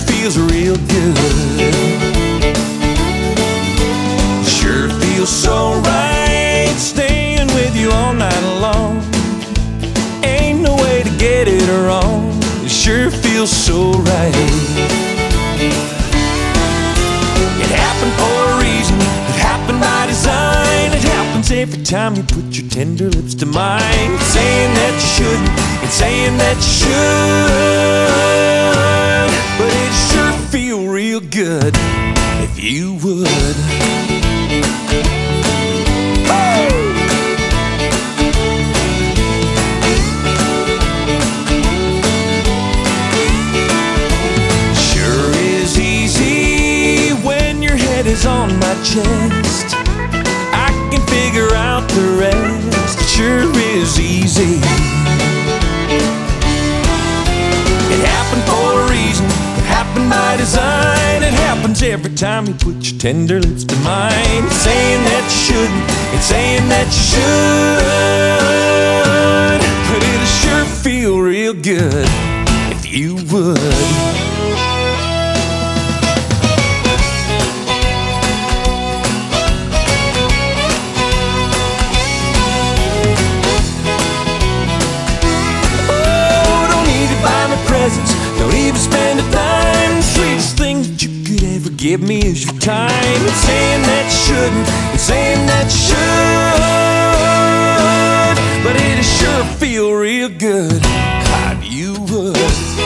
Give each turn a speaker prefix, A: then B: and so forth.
A: feels real good. Sure feels so right staying with you all night long. Ain't no way to get it wrong. It sure feels so right. It happened for a reason. It happened by design. It happens every time you put your tender lips to mine. Saying that you shouldn't. It's saying that you should. Good if you would. Sure is easy when your head is on my chest. I can figure out the rest. Sure is easy. It happened for a reason. It happened by design. Happens every time you put your tender lips to mine. It's saying that you shouldn't. It's saying that you should. But it'll sure feel real good if you would. Give me is your time. It's saying that you shouldn't, it's saying that you should, but it'll sure feel real good if you would.